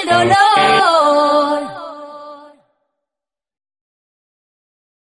el dolor.